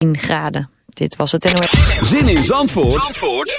10 graden. Dit was het NOS. Zin in Zandvoort, Zandvoort?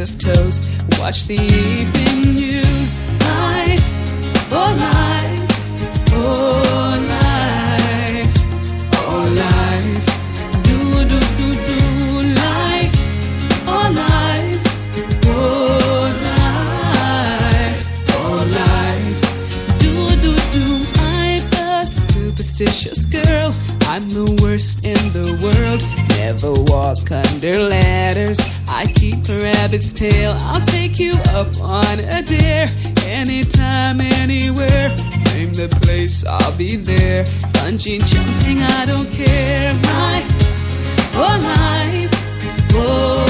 of toast. Watch the Anywhere. Name the place, I'll be there. Punching, jumping, I don't care. My whole life, whoa.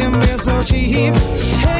Ik ben zo cheap. Hey,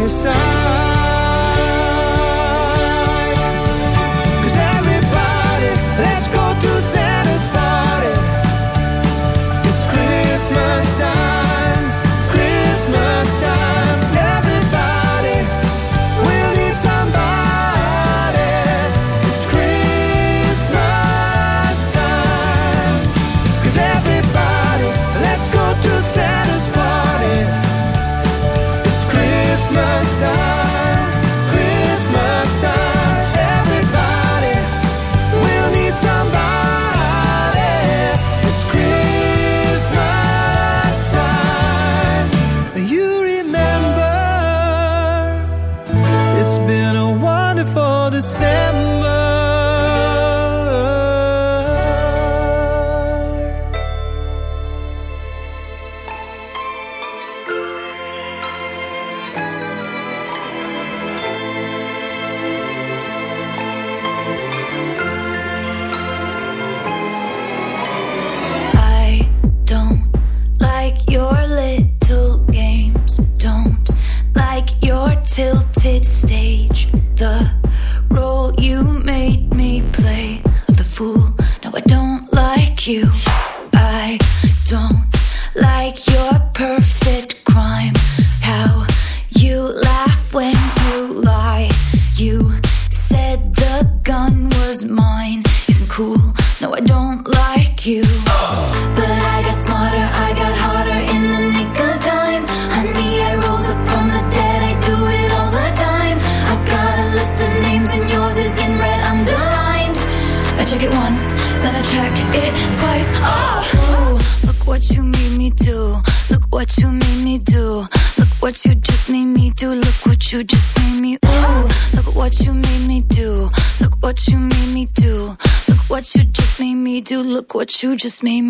your side you just made me.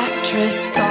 crystal.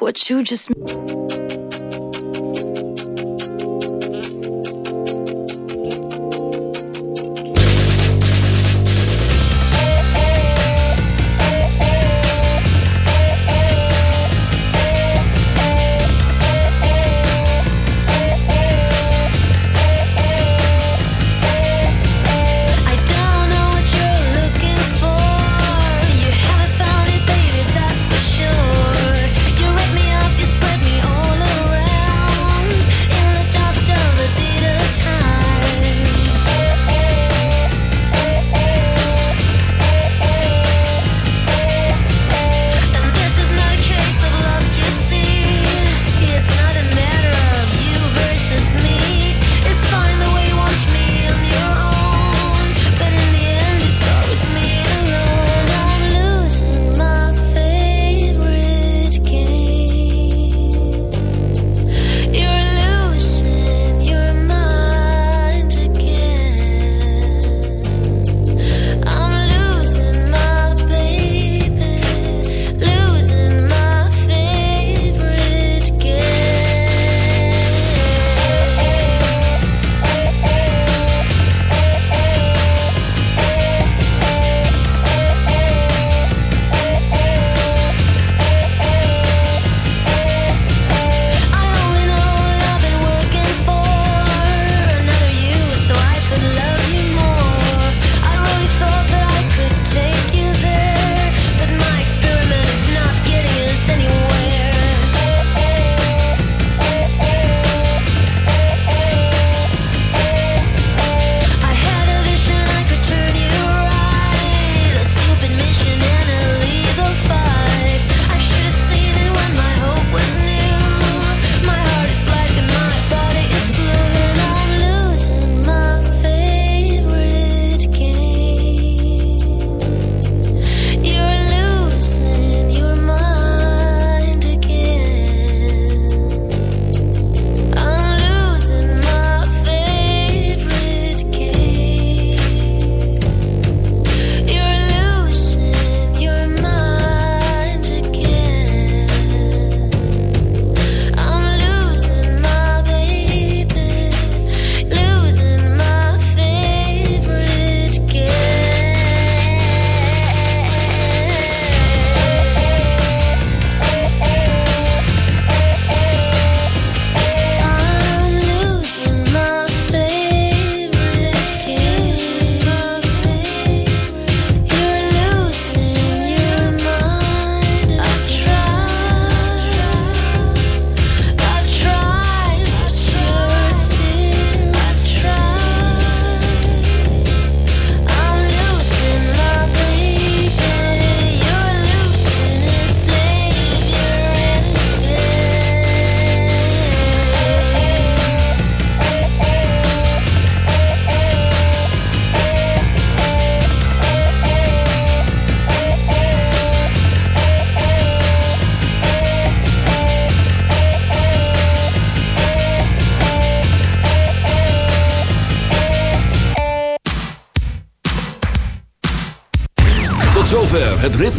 What you just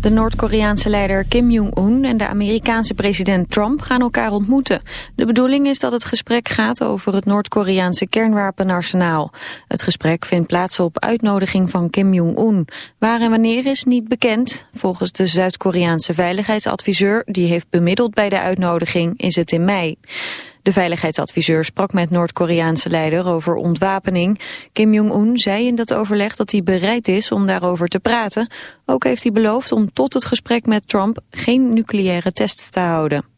De Noord-Koreaanse leider Kim Jong-un en de Amerikaanse president Trump gaan elkaar ontmoeten. De bedoeling is dat het gesprek gaat over het Noord-Koreaanse kernwapenarsenaal. Het gesprek vindt plaats op uitnodiging van Kim Jong-un. Waar en wanneer is niet bekend. Volgens de Zuid-Koreaanse veiligheidsadviseur, die heeft bemiddeld bij de uitnodiging, is het in mei. De veiligheidsadviseur sprak met Noord-Koreaanse leider over ontwapening. Kim Jong-un zei in dat overleg dat hij bereid is om daarover te praten. Ook heeft hij beloofd om tot het gesprek met Trump geen nucleaire tests te houden.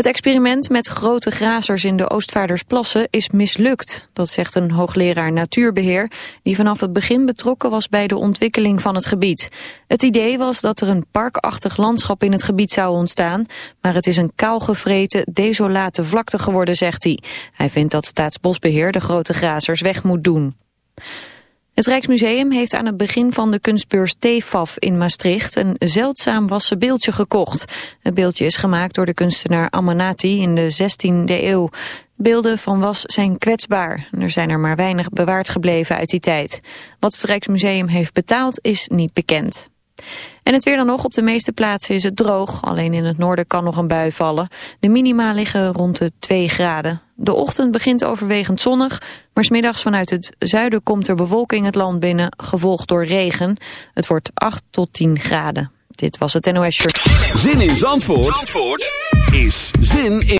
Het experiment met grote grazers in de Oostvaardersplassen is mislukt. Dat zegt een hoogleraar natuurbeheer die vanaf het begin betrokken was bij de ontwikkeling van het gebied. Het idee was dat er een parkachtig landschap in het gebied zou ontstaan, maar het is een kaalgevreten, desolate vlakte geworden, zegt hij. Hij vindt dat Staatsbosbeheer de grote grazers weg moet doen. Het Rijksmuseum heeft aan het begin van de kunstbeurs TFAF in Maastricht een zeldzaam wassen beeldje gekocht. Het beeldje is gemaakt door de kunstenaar Amanati in de 16e eeuw. Beelden van was zijn kwetsbaar. Er zijn er maar weinig bewaard gebleven uit die tijd. Wat het Rijksmuseum heeft betaald is niet bekend. En het weer dan nog. Op de meeste plaatsen is het droog. Alleen in het noorden kan nog een bui vallen. De minima liggen rond de 2 graden. De ochtend begint overwegend zonnig. Maar smiddags vanuit het zuiden komt er bewolking het land binnen. Gevolgd door regen. Het wordt 8 tot 10 graden. Dit was het NOS Shirt. Zin in Zandvoort, Zandvoort is zin in...